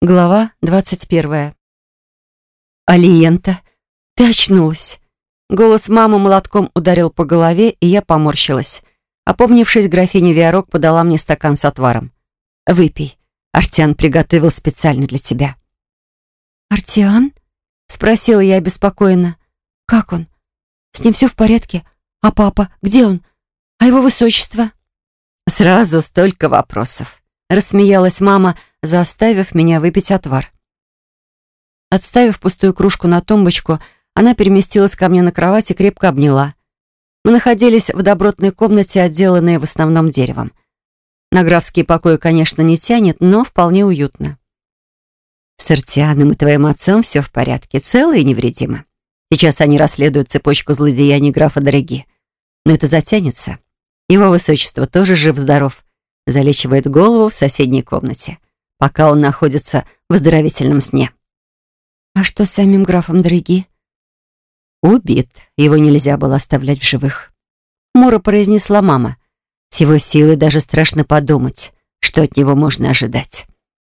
Глава двадцать первая. «Алиента, ты очнулась!» Голос мамы молотком ударил по голове, и я поморщилась. Опомнившись, графиня Виарок подала мне стакан с отваром. «Выпей. Артиан приготовил специально для тебя». «Артиан?» — спросила я обеспокоенно. «Как он? С ним все в порядке? А папа? Где он? А его высочество?» «Сразу столько вопросов», — рассмеялась мама, заставив меня выпить отвар. Отставив пустую кружку на тумбочку, она переместилась ко мне на кровать и крепко обняла. Мы находились в добротной комнате, отделанной в основном деревом. На графские покои, конечно, не тянет, но вполне уютно. С Артианом и твоим отцом все в порядке, цело и невредимо. Сейчас они расследуют цепочку злодеяний графа Дороги. Но это затянется. Его высочество тоже жив-здоров. Залечивает голову в соседней комнате пока он находится в оздоровительном сне. А что с самим графом Дороги? Убит. Его нельзя было оставлять в живых. Мура произнесла мама. С его силой даже страшно подумать, что от него можно ожидать.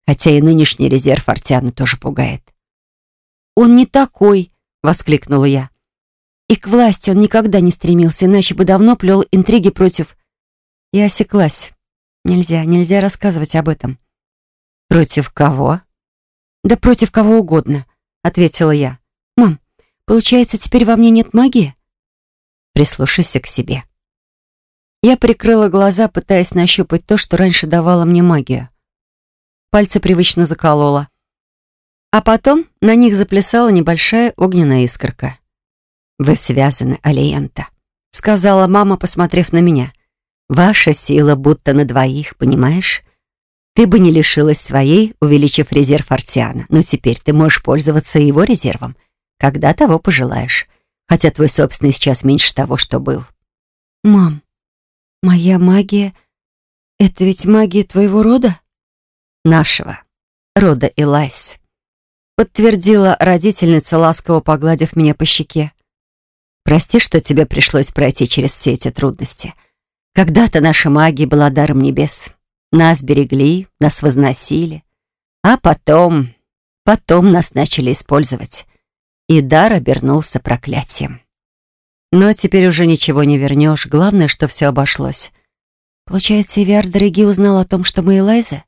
Хотя и нынешний резерв Артиана тоже пугает. «Он не такой!» — воскликнула я. «И к власти он никогда не стремился, иначе бы давно плел интриги против...» Я осеклась. Нельзя, нельзя рассказывать об этом. «Против кого?» «Да против кого угодно», — ответила я. «Мам, получается, теперь во мне нет магии?» «Прислушайся к себе». Я прикрыла глаза, пытаясь нащупать то, что раньше давало мне магию. Пальцы привычно заколола. А потом на них заплясала небольшая огненная искорка. «Вы связаны, Алиента», — сказала мама, посмотрев на меня. «Ваша сила будто на двоих, понимаешь? Ты бы не лишилась своей, увеличив резерв Артиана, но теперь ты можешь пользоваться его резервом, когда того пожелаешь, хотя твой собственный сейчас меньше того, что был. Мам, моя магия — это ведь магия твоего рода? Нашего. Рода Элайс. Подтвердила родительница, ласково погладив меня по щеке. Прости, что тебе пришлось пройти через все эти трудности. Когда-то наша магия была даром небес. Нас берегли, нас возносили. А потом, потом нас начали использовать. И дар обернулся проклятием. Но теперь уже ничего не вернешь. Главное, что все обошлось. Получается, Эвиар Дороги узнал о том, что мы Элайза?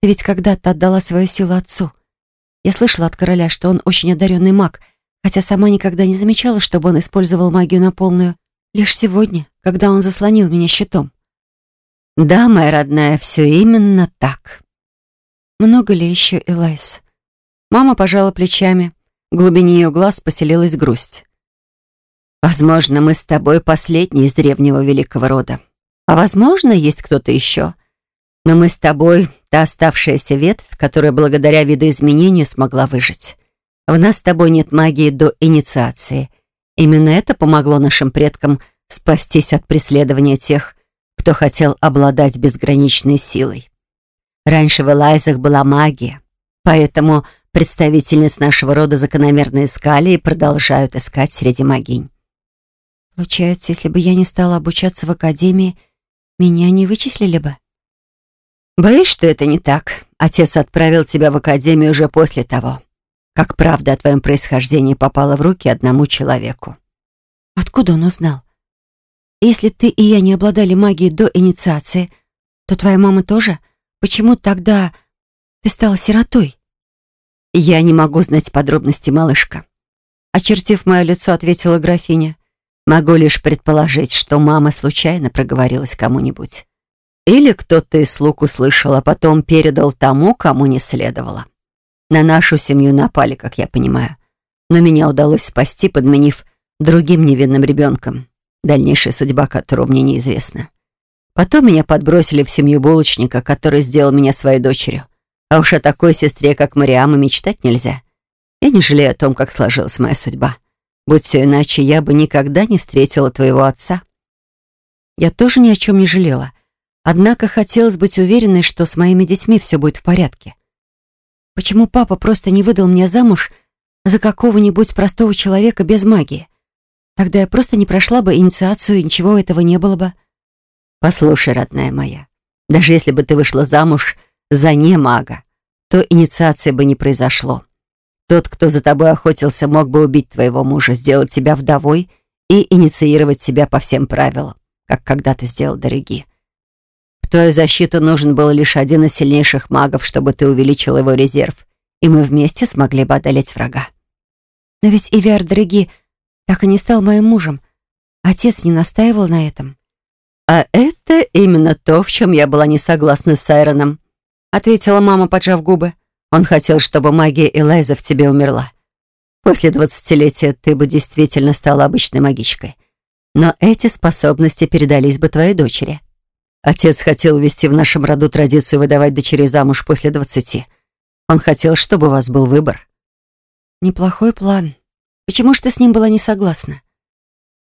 Ты ведь когда-то отдала свою силу отцу. Я слышала от короля, что он очень одаренный маг, хотя сама никогда не замечала, чтобы он использовал магию на полную. Лишь сегодня, когда он заслонил меня щитом. Да, моя родная, все именно так. Много ли еще, Элайс? Мама пожала плечами. В глубине ее глаз поселилась грусть. Возможно, мы с тобой последние из древнего великого рода. А возможно, есть кто-то еще. Но мы с тобой та оставшаяся ветвь, которая благодаря видоизменению смогла выжить. В нас с тобой нет магии до инициации. Именно это помогло нашим предкам спастись от преследования тех, кто хотел обладать безграничной силой. Раньше в Элайзах была магия, поэтому представительниц нашего рода закономерно искали и продолжают искать среди могинь. Получается, если бы я не стала обучаться в академии, меня не вычислили бы? Боюсь, что это не так. Отец отправил тебя в академию уже после того, как правда о твоем происхождении попала в руки одному человеку. Откуда он узнал? Если ты и я не обладали магией до инициации, то твоя мама тоже? Почему тогда ты стала сиротой? Я не могу знать подробности, малышка. Очертив мое лицо, ответила графиня. Могу лишь предположить, что мама случайно проговорилась кому-нибудь. Или кто-то из слуг услышал, а потом передал тому, кому не следовало. На нашу семью напали, как я понимаю. Но меня удалось спасти, подменив другим невинным ребенком дальнейшая судьба которого мне неизвестна. Потом меня подбросили в семью булочника, который сделал меня своей дочерью. А уж о такой сестре, как Мариама, мечтать нельзя. Я не жалею о том, как сложилась моя судьба. Будь все иначе, я бы никогда не встретила твоего отца. Я тоже ни о чем не жалела. Однако хотелось быть уверенной, что с моими детьми все будет в порядке. Почему папа просто не выдал меня замуж за какого-нибудь простого человека без магии? Тогда я просто не прошла бы инициацию, и ничего этого не было бы. Послушай, родная моя, даже если бы ты вышла замуж за не мага, то инициации бы не произошло. Тот, кто за тобой охотился, мог бы убить твоего мужа, сделать тебя вдовой и инициировать тебя по всем правилам, как когда-то сделал Дороги. В твою защиту нужен был лишь один из сильнейших магов, чтобы ты увеличил его резерв, и мы вместе смогли бы одолеть врага. Но ведь Ивиар Дороги так и не стал моим мужем. Отец не настаивал на этом. «А это именно то, в чем я была не согласна с Айроном», ответила мама, поджав губы. Он хотел, чтобы магия Элайза в тебе умерла. После двадцатилетия ты бы действительно стала обычной магичкой. Но эти способности передались бы твоей дочери. Отец хотел ввести в нашем роду традицию выдавать дочерей замуж после двадцати. Он хотел, чтобы у вас был выбор. Неплохой план. Почему ж ты с ним была не согласна?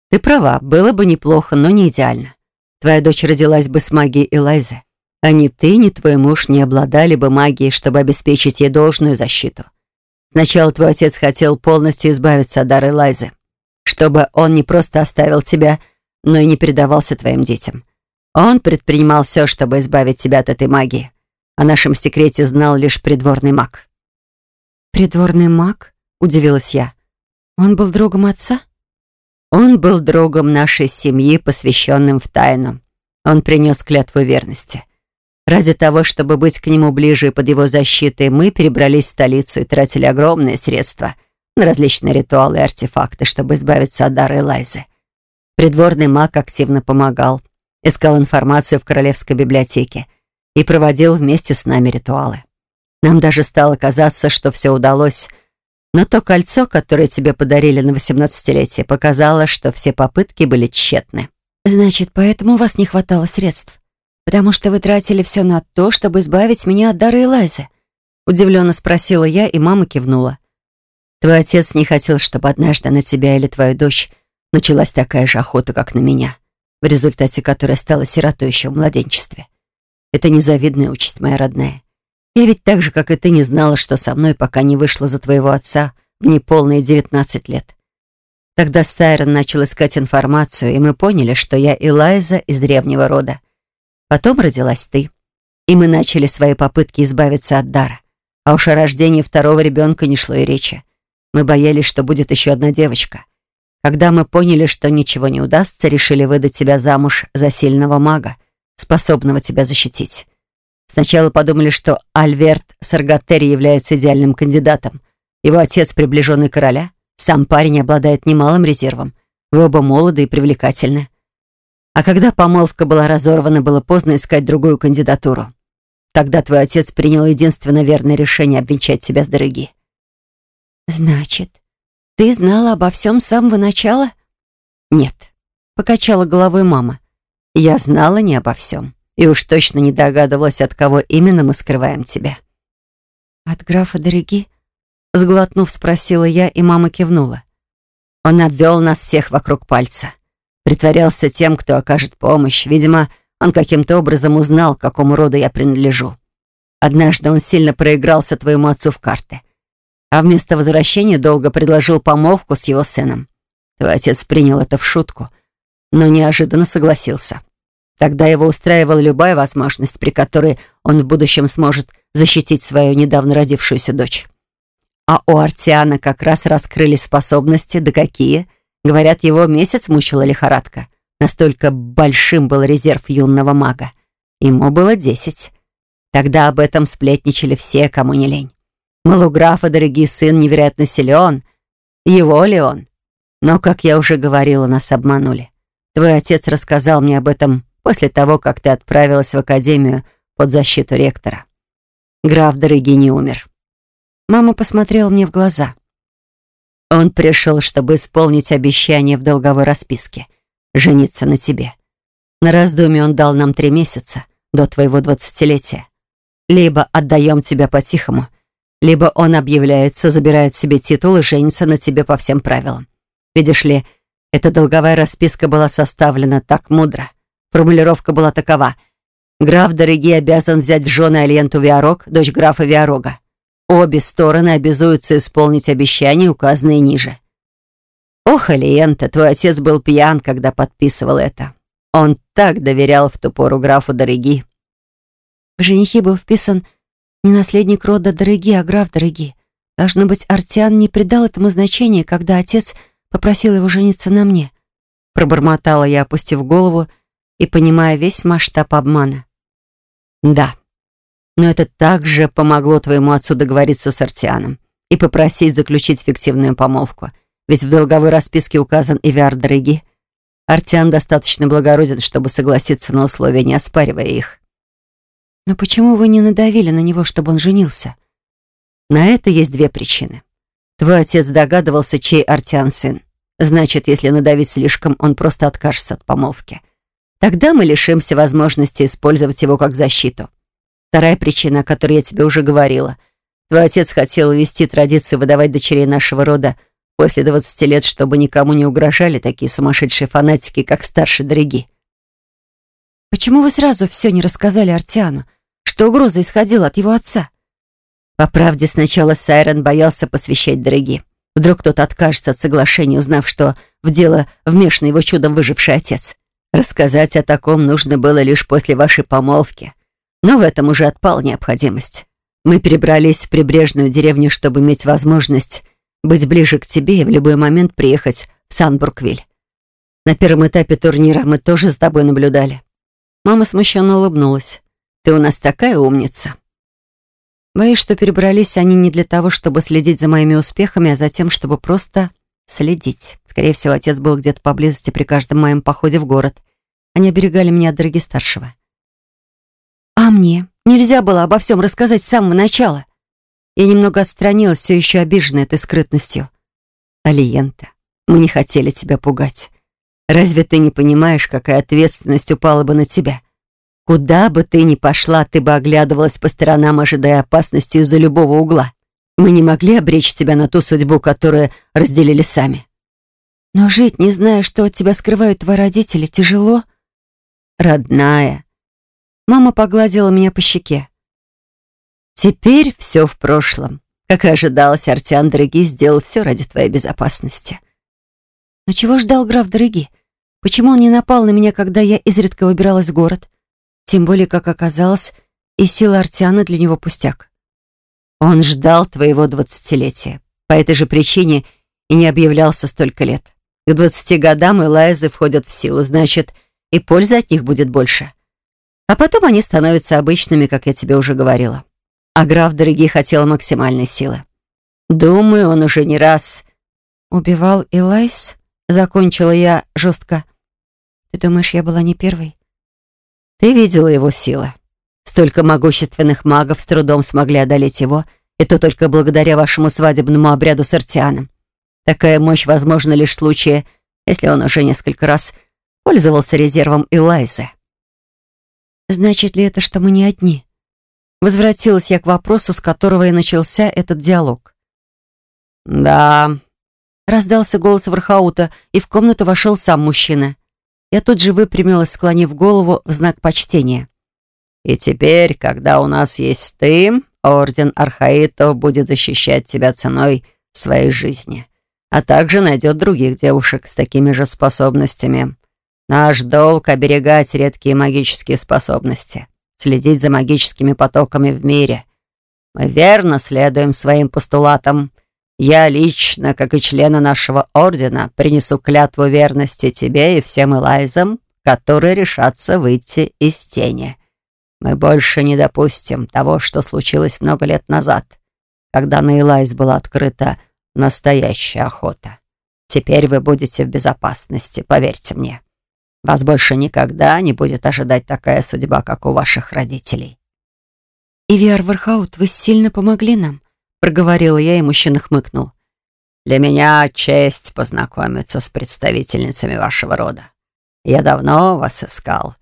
Ты права, было бы неплохо, но не идеально. Твоя дочь родилась бы с магией Элайзы а ни ты, ни твой муж не обладали бы магией, чтобы обеспечить ей должную защиту. Сначала твой отец хотел полностью избавиться от дары Лайзы, чтобы он не просто оставил тебя, но и не передавался твоим детям. Он предпринимал все, чтобы избавить тебя от этой магии. О нашем секрете знал лишь придворный маг. «Придворный маг?» — удивилась я. «Он был другом отца?» «Он был другом нашей семьи, посвященным в тайну. Он принес клятву верности. Ради того, чтобы быть к нему ближе и под его защитой, мы перебрались в столицу и тратили огромные средства на различные ритуалы и артефакты, чтобы избавиться от дара Элайзы. Придворный маг активно помогал, искал информацию в Королевской библиотеке и проводил вместе с нами ритуалы. Нам даже стало казаться, что все удалось, но то кольцо, которое тебе подарили на восемнадцатилетие, показало, что все попытки были тщетны. «Значит, поэтому у вас не хватало средств?» потому что вы тратили все на то, чтобы избавить меня от дары Элайзы?» Удивленно спросила я, и мама кивнула. «Твой отец не хотел, чтобы однажды на тебя или твою дочь началась такая же охота, как на меня, в результате которой стала сиротой еще в младенчестве. Это незавидная участь, моя родная. Я ведь так же, как и ты, не знала, что со мной, пока не вышла за твоего отца в неполные девятнадцать лет. Тогда Сайрон начал искать информацию, и мы поняли, что я Элайза из древнего рода. Потом родилась ты. И мы начали свои попытки избавиться от дара. А уж о рождении второго ребенка не шло и речи. Мы боялись, что будет еще одна девочка. Когда мы поняли, что ничего не удастся, решили выдать тебя замуж за сильного мага, способного тебя защитить. Сначала подумали, что Альверт Саргатери является идеальным кандидатом. Его отец приближенный короля. Сам парень обладает немалым резервом. Вы оба молоды и привлекательны. А когда помолвка была разорвана, было поздно искать другую кандидатуру. Тогда твой отец принял единственно верное решение обвенчать себя с дороги. «Значит, ты знала обо всем с самого начала?» «Нет», — покачала головой мама. «Я знала не обо всем, и уж точно не догадывалась, от кого именно мы скрываем тебя». «От графа Дороги?» Сглотнув, спросила я, и мама кивнула. Он обвел нас всех вокруг пальца. Притворялся тем, кто окажет помощь. Видимо, он каким-то образом узнал, к какому роду я принадлежу. Однажды он сильно проигрался твоему отцу в карты. А вместо возвращения долго предложил помолвку с его сыном. Твой отец принял это в шутку, но неожиданно согласился. Тогда его устраивала любая возможность, при которой он в будущем сможет защитить свою недавно родившуюся дочь. А у Артиана как раз раскрылись способности, да какие — Говорят, его месяц мучила лихорадка. Настолько большим был резерв юного мага. Ему было десять. Тогда об этом сплетничали все, кому не лень. Мол, у графа дорогий сын невероятно силен. Его ли он? Но, как я уже говорила, нас обманули. Твой отец рассказал мне об этом после того, как ты отправилась в академию под защиту ректора. Граф дорогий не умер. Мама посмотрела мне в глаза. Он пришел, чтобы исполнить обещание в долговой расписке. Жениться на тебе. На раздумье он дал нам три месяца, до твоего двадцатилетия. Либо отдаем тебя по-тихому, либо он объявляется, забирает себе титул и женится на тебе по всем правилам. Видишь ли, эта долговая расписка была составлена так мудро. Формулировка была такова. Граф Дороги обязан взять в жены Альенту Виарок, дочь графа Виарога. Обе стороны обязуются исполнить обещания, указанные ниже. Ох, Алиента, твой отец был пьян, когда подписывал это. Он так доверял в ту пору графу Дороги. В женихи был вписан Не наследник рода дороги, а граф дороги. Должно быть, Артиан не придал этому значения, когда отец попросил его жениться на мне. Пробормотала я, опустив голову и понимая весь масштаб обмана. Да, но это также помогло твоему отцу договориться с Артианом и попросить заключить фиктивную помолвку. Ведь в долговой расписке указан Ивиар Дороги. Артиан достаточно благороден, чтобы согласиться на условия, не оспаривая их. Но почему вы не надавили на него, чтобы он женился? На это есть две причины. Твой отец догадывался, чей Артиан сын. Значит, если надавить слишком, он просто откажется от помолвки. Тогда мы лишимся возможности использовать его как защиту. Вторая причина, о которой я тебе уже говорила. Твой отец хотел ввести традицию выдавать дочерей нашего рода после 20 лет, чтобы никому не угрожали такие сумасшедшие фанатики, как старший дороги. Почему вы сразу все не рассказали Артиану, что угроза исходила от его отца? По правде, сначала Сайрон боялся посвящать дороги. Вдруг кто-то откажется от соглашения, узнав, что в дело вмешан его чудом выживший отец. Рассказать о таком нужно было лишь после вашей помолвки. Но в этом уже отпала необходимость. Мы перебрались в прибрежную деревню, чтобы иметь возможность быть ближе к тебе и в любой момент приехать в Санбургвиль. На первом этапе турнира мы тоже с тобой наблюдали. Мама смущенно улыбнулась. «Ты у нас такая умница». Боюсь, что перебрались они не для того, чтобы следить за моими успехами, а затем, чтобы просто следить. Скорее всего, отец был где-то поблизости при каждом моем походе в город. Они оберегали меня от дороги старшего. «А мне? Нельзя было обо всем рассказать с самого начала?» Я немного отстранилась, все еще обиженная этой скрытностью. «Алиента, мы не хотели тебя пугать. Разве ты не понимаешь, какая ответственность упала бы на тебя? Куда бы ты ни пошла, ты бы оглядывалась по сторонам, ожидая опасности из-за любого угла. Мы не могли обречь тебя на ту судьбу, которую разделили сами. Но жить, не зная, что от тебя скрывают твои родители, тяжело? Родная. Мама погладила меня по щеке. Теперь все в прошлом. Как и ожидалось, Артиан Дороги сделал все ради твоей безопасности. Но чего ждал граф Дороги? Почему он не напал на меня, когда я изредка выбиралась в город? Тем более, как оказалось, и сила Артиана для него пустяк. Он ждал твоего двадцатилетия. По этой же причине и не объявлялся столько лет. К двадцати годам Элайзы входят в силу, значит, и пользы от них будет больше. А потом они становятся обычными, как я тебе уже говорила. А граф Дороги хотел максимальной силы. Думаю, он уже не раз... Убивал Элайс? Закончила я жестко. Ты думаешь, я была не первой? Ты видела его силы. Столько могущественных магов с трудом смогли одолеть его, и то только благодаря вашему свадебному обряду с Артианом. Такая мощь возможна лишь в случае, если он уже несколько раз пользовался резервом Элайзы. Значит ли это, что мы не одни? Возвратилась я к вопросу, с которого и начался этот диалог. «Да», Раздался голос Вархаута, и в комнату вошел сам мужчина. Я тут же выпрямилась, склонив голову в знак почтения. «И теперь, когда у нас есть ты, Орден Архаитов будет защищать тебя ценой своей жизни, а также найдет других девушек с такими же способностями. Наш долг — оберегать редкие магические способности, следить за магическими потоками в мире. Мы верно следуем своим постулатам, я лично, как и члены нашего ордена, принесу клятву верности тебе и всем Элайзам, которые решатся выйти из тени. Мы больше не допустим того, что случилось много лет назад, когда на Элайз была открыта настоящая охота. Теперь вы будете в безопасности, поверьте мне. Вас больше никогда не будет ожидать такая судьба, как у ваших родителей. Ивиар Вархаут, вы сильно помогли нам проговорила я, и мужчина хмыкнул. «Для меня честь познакомиться с представительницами вашего рода. Я давно вас искал.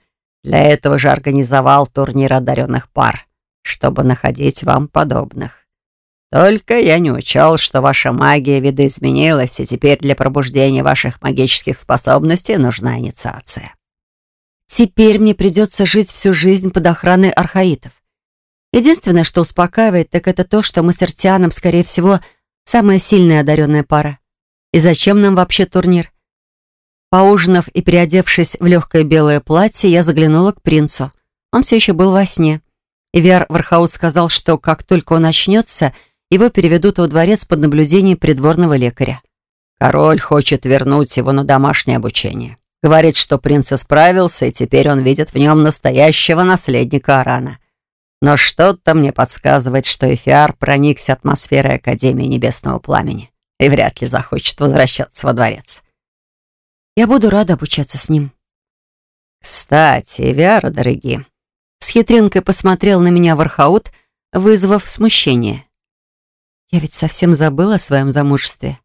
Для этого же организовал турнир одаренных пар, чтобы находить вам подобных. Только я не учел, что ваша магия видоизменилась, и теперь для пробуждения ваших магических способностей нужна инициация. Теперь мне придется жить всю жизнь под охраной архаитов. Единственное, что успокаивает, так это то, что мы с Артианом, скорее всего, самая сильная одаренная пара. И зачем нам вообще турнир? Поужинав и переодевшись в легкое белое платье, я заглянула к принцу. Он все еще был во сне. Ивиар Вархаут сказал, что как только он очнется, его переведут во дворец под наблюдение придворного лекаря. Король хочет вернуть его на домашнее обучение. Говорит, что принц исправился, и теперь он видит в нем настоящего наследника Арана. Но что-то мне подсказывает, что Эфиар проникся атмосферой Академии Небесного Пламени и вряд ли захочет возвращаться во дворец. Я буду рада обучаться с ним. Кстати, Эвиара, дорогие, с хитринкой посмотрел на меня Вархаут, вызвав смущение. Я ведь совсем забыла о своем замужестве.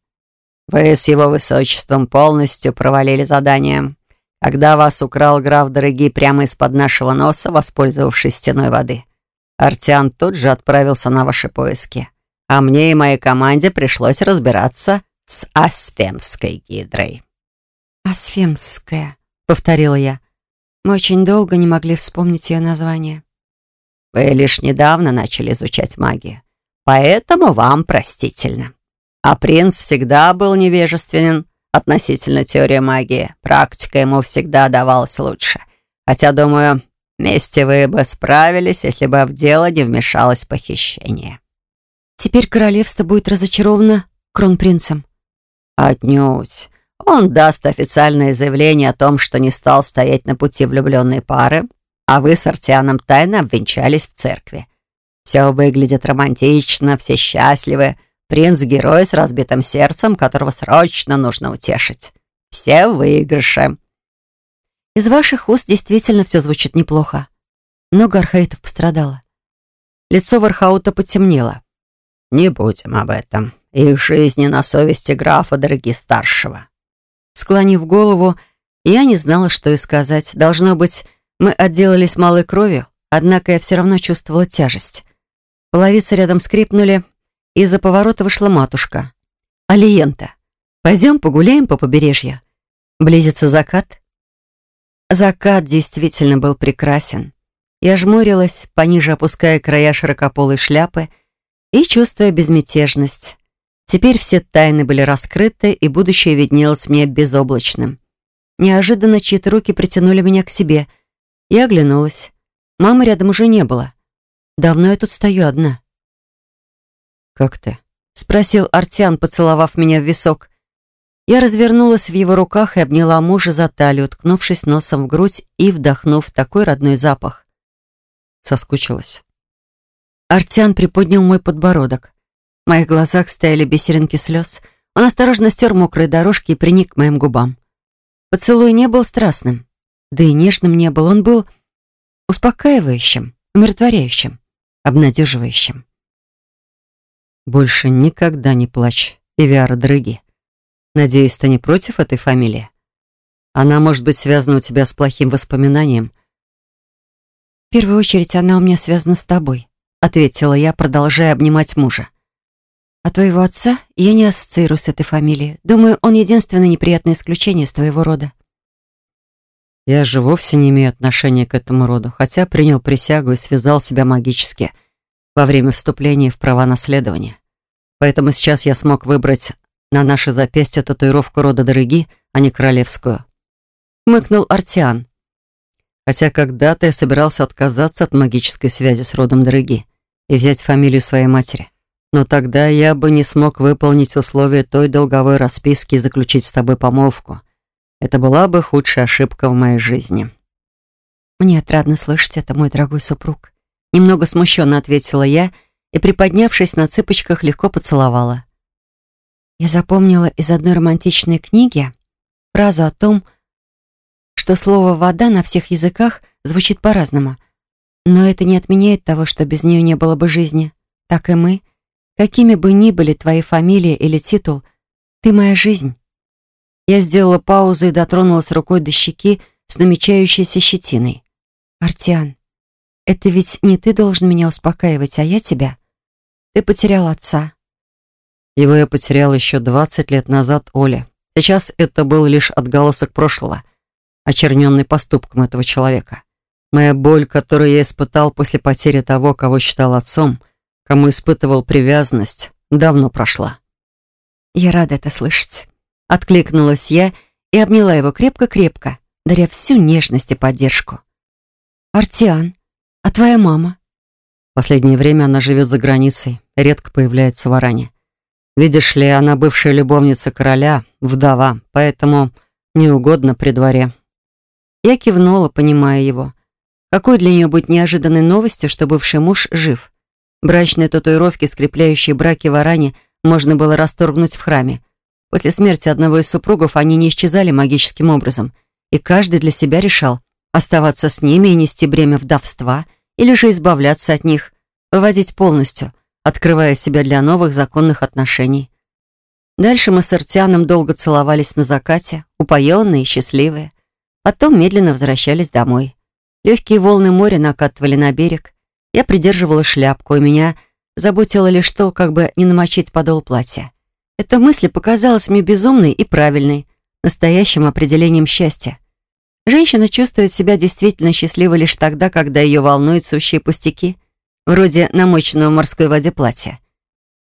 Вы с его высочеством полностью провалили задание, когда вас украл граф Дорогий прямо из-под нашего носа, воспользовавшись стеной воды. Артиан тут же отправился на ваши поиски, а мне и моей команде пришлось разбираться с Асфемской гидрой. «Асфемская», — повторила я. Мы очень долго не могли вспомнить ее название. Вы лишь недавно начали изучать магию, поэтому вам простительно. А принц всегда был невежественен относительно теории магии. Практика ему всегда давалась лучше. Хотя, думаю, вместе вы бы справились, если бы в дело не вмешалось похищение. Теперь королевство будет разочаровано кронпринцем. Отнюдь. Он даст официальное заявление о том, что не стал стоять на пути влюбленной пары, а вы с Артианом тайно обвенчались в церкви. Все выглядит романтично, все счастливы, Принц-герой с разбитым сердцем, которого срочно нужно утешить. Все выигрыши. Из ваших уст действительно все звучит неплохо. Много архаитов пострадало. Лицо Вархаута потемнело. Не будем об этом. Их жизни на совести графа дороги старшего. Склонив голову, я не знала, что и сказать. Должно быть, мы отделались малой кровью, однако я все равно чувствовала тяжесть. Половицы рядом скрипнули, из-за поворота вышла матушка. «Алиента, пойдем погуляем по побережью. Близится закат». Закат действительно был прекрасен. Я жмурилась, пониже опуская края широкополой шляпы и чувствуя безмятежность. Теперь все тайны были раскрыты, и будущее виднелось мне безоблачным. Неожиданно чьи-то руки притянули меня к себе. Я оглянулась. Мамы рядом уже не было. Давно я тут стою одна. «Как ты?» — спросил Артян, поцеловав меня в висок. Я развернулась в его руках и обняла мужа за талию, ткнувшись носом в грудь и вдохнув такой родной запах. Соскучилась. Артян приподнял мой подбородок. В моих глазах стояли бисеринки слез. Он осторожно стер мокрые дорожки и приник к моим губам. Поцелуй не был страстным, да и нежным не был. Он был успокаивающим, умиротворяющим, обнадеживающим. Больше никогда не плачь, Эвиара Дрыги. Надеюсь, ты не против этой фамилии? Она может быть связана у тебя с плохим воспоминанием. В первую очередь она у меня связана с тобой, ответила я, продолжая обнимать мужа. А твоего отца я не ассоциирую с этой фамилией. Думаю, он единственное неприятное исключение из твоего рода. Я же вовсе не имею отношения к этому роду, хотя принял присягу и связал себя магически – во время вступления в права наследования. Поэтому сейчас я смог выбрать на наше запястье татуировку рода Дороги, а не королевскую. Мыкнул Артиан. Хотя когда-то я собирался отказаться от магической связи с родом Дороги и взять фамилию своей матери. Но тогда я бы не смог выполнить условия той долговой расписки и заключить с тобой помолвку. Это была бы худшая ошибка в моей жизни. Мне отрадно слышать это, мой дорогой супруг. Немного смущенно ответила я и, приподнявшись на цыпочках, легко поцеловала. Я запомнила из одной романтичной книги фразу о том, что слово «вода» на всех языках звучит по-разному. Но это не отменяет того, что без нее не было бы жизни. Так и мы. Какими бы ни были твои фамилия или титул, ты моя жизнь. Я сделала паузу и дотронулась рукой до щеки с намечающейся щетиной. «Артиан, это ведь не ты должен меня успокаивать, а я тебя. Ты потерял отца. Его я потерял еще 20 лет назад, Оля. Сейчас это был лишь отголосок прошлого, очерненный поступком этого человека. Моя боль, которую я испытал после потери того, кого считал отцом, кому испытывал привязанность, давно прошла. Я рада это слышать. Откликнулась я и обняла его крепко-крепко, даря всю нежность и поддержку. «Артиан, а твоя мама? Последнее время она живет за границей, редко появляется в Аране. Видишь ли, она бывшая любовница короля, вдова, поэтому неугодно при дворе. Я кивнула, понимая его. Какой для нее быть неожиданной новостью, что бывший муж жив? Брачные татуировки, скрепляющие браки в Аране, можно было расторгнуть в храме. После смерти одного из супругов они не исчезали магическим образом, и каждый для себя решал, оставаться с ними и нести бремя вдовства, или же избавляться от них, выводить полностью, открывая себя для новых законных отношений. Дальше мы с Артианом долго целовались на закате, упоенные и счастливые. Потом медленно возвращались домой. Легкие волны моря накатывали на берег. Я придерживала шляпку, и меня заботило лишь то, как бы не намочить подол платья. Эта мысль показалась мне безумной и правильной, настоящим определением счастья. Женщина чувствует себя действительно счастливой лишь тогда, когда ее волнуют сущие пустяки, вроде намоченного в морской воде платья.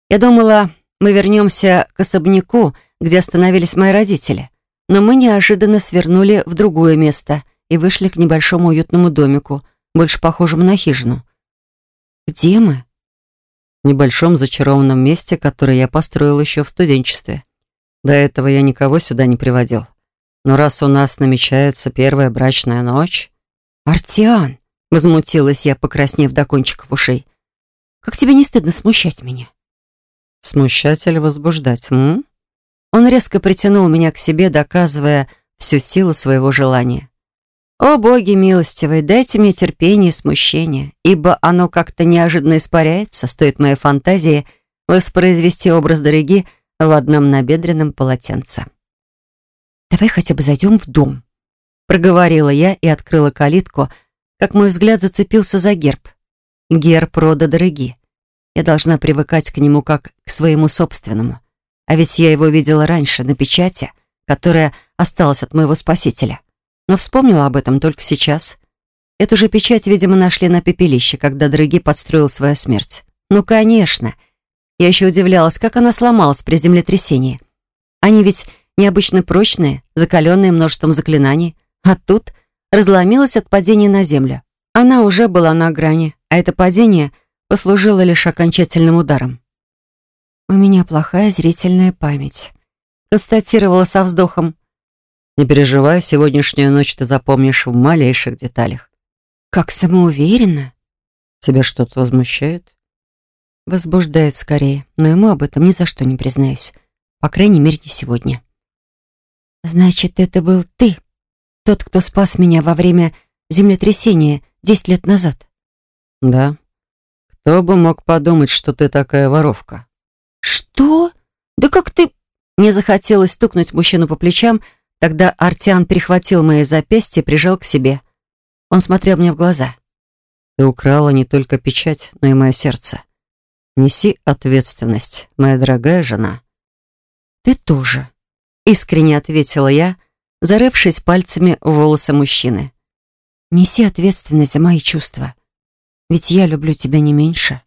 Я думала, мы вернемся к особняку, где остановились мои родители, но мы неожиданно свернули в другое место и вышли к небольшому уютному домику, больше похожему на хижину. «Где мы?» Небольшом зачарованном месте, которое я построил еще в студенчестве. До этого я никого сюда не приводил. Но раз у нас намечается первая брачная ночь... «Артиан!» — возмутилась я, покраснев до кончиков ушей. «Как тебе не стыдно смущать меня?» «Смущать или возбуждать, м?» Он резко притянул меня к себе, доказывая всю силу своего желания. «О, боги милостивые, дайте мне терпение и смущение, ибо оно как-то неожиданно испаряется, стоит моей фантазии воспроизвести образ дороги в одном набедренном полотенце». «Давай хотя бы зайдем в дом», — проговорила я и открыла калитку, как мой взгляд зацепился за герб. Герб рода дороги. Я должна привыкать к нему как к своему собственному. А ведь я его видела раньше, на печати, которая осталась от моего спасителя. Но вспомнила об этом только сейчас. Эту же печать, видимо, нашли на пепелище, когда Дороги подстроил свою смерть. Ну, конечно. Я еще удивлялась, как она сломалась при землетрясении. Они ведь необычно прочные, закаленные множеством заклинаний, а тут разломилась от падения на землю. Она уже была на грани, а это падение послужило лишь окончательным ударом. «У меня плохая зрительная память», — констатировала со вздохом. «Не переживай, сегодняшнюю ночь ты запомнишь в малейших деталях». «Как самоуверенно». «Тебя что-то возмущает?» «Возбуждает скорее, но ему об этом ни за что не признаюсь. По крайней мере, не сегодня». «Значит, это был ты, тот, кто спас меня во время землетрясения десять лет назад?» «Да. Кто бы мог подумать, что ты такая воровка?» «Что? Да как ты...» Мне захотелось стукнуть мужчину по плечам, тогда Артиан перехватил мои запястья и прижал к себе. Он смотрел мне в глаза. «Ты украла не только печать, но и мое сердце. Неси ответственность, моя дорогая жена». «Ты тоже», Искренне ответила я, зарывшись пальцами в волосы мужчины. Неси ответственность за мои чувства. Ведь я люблю тебя не меньше.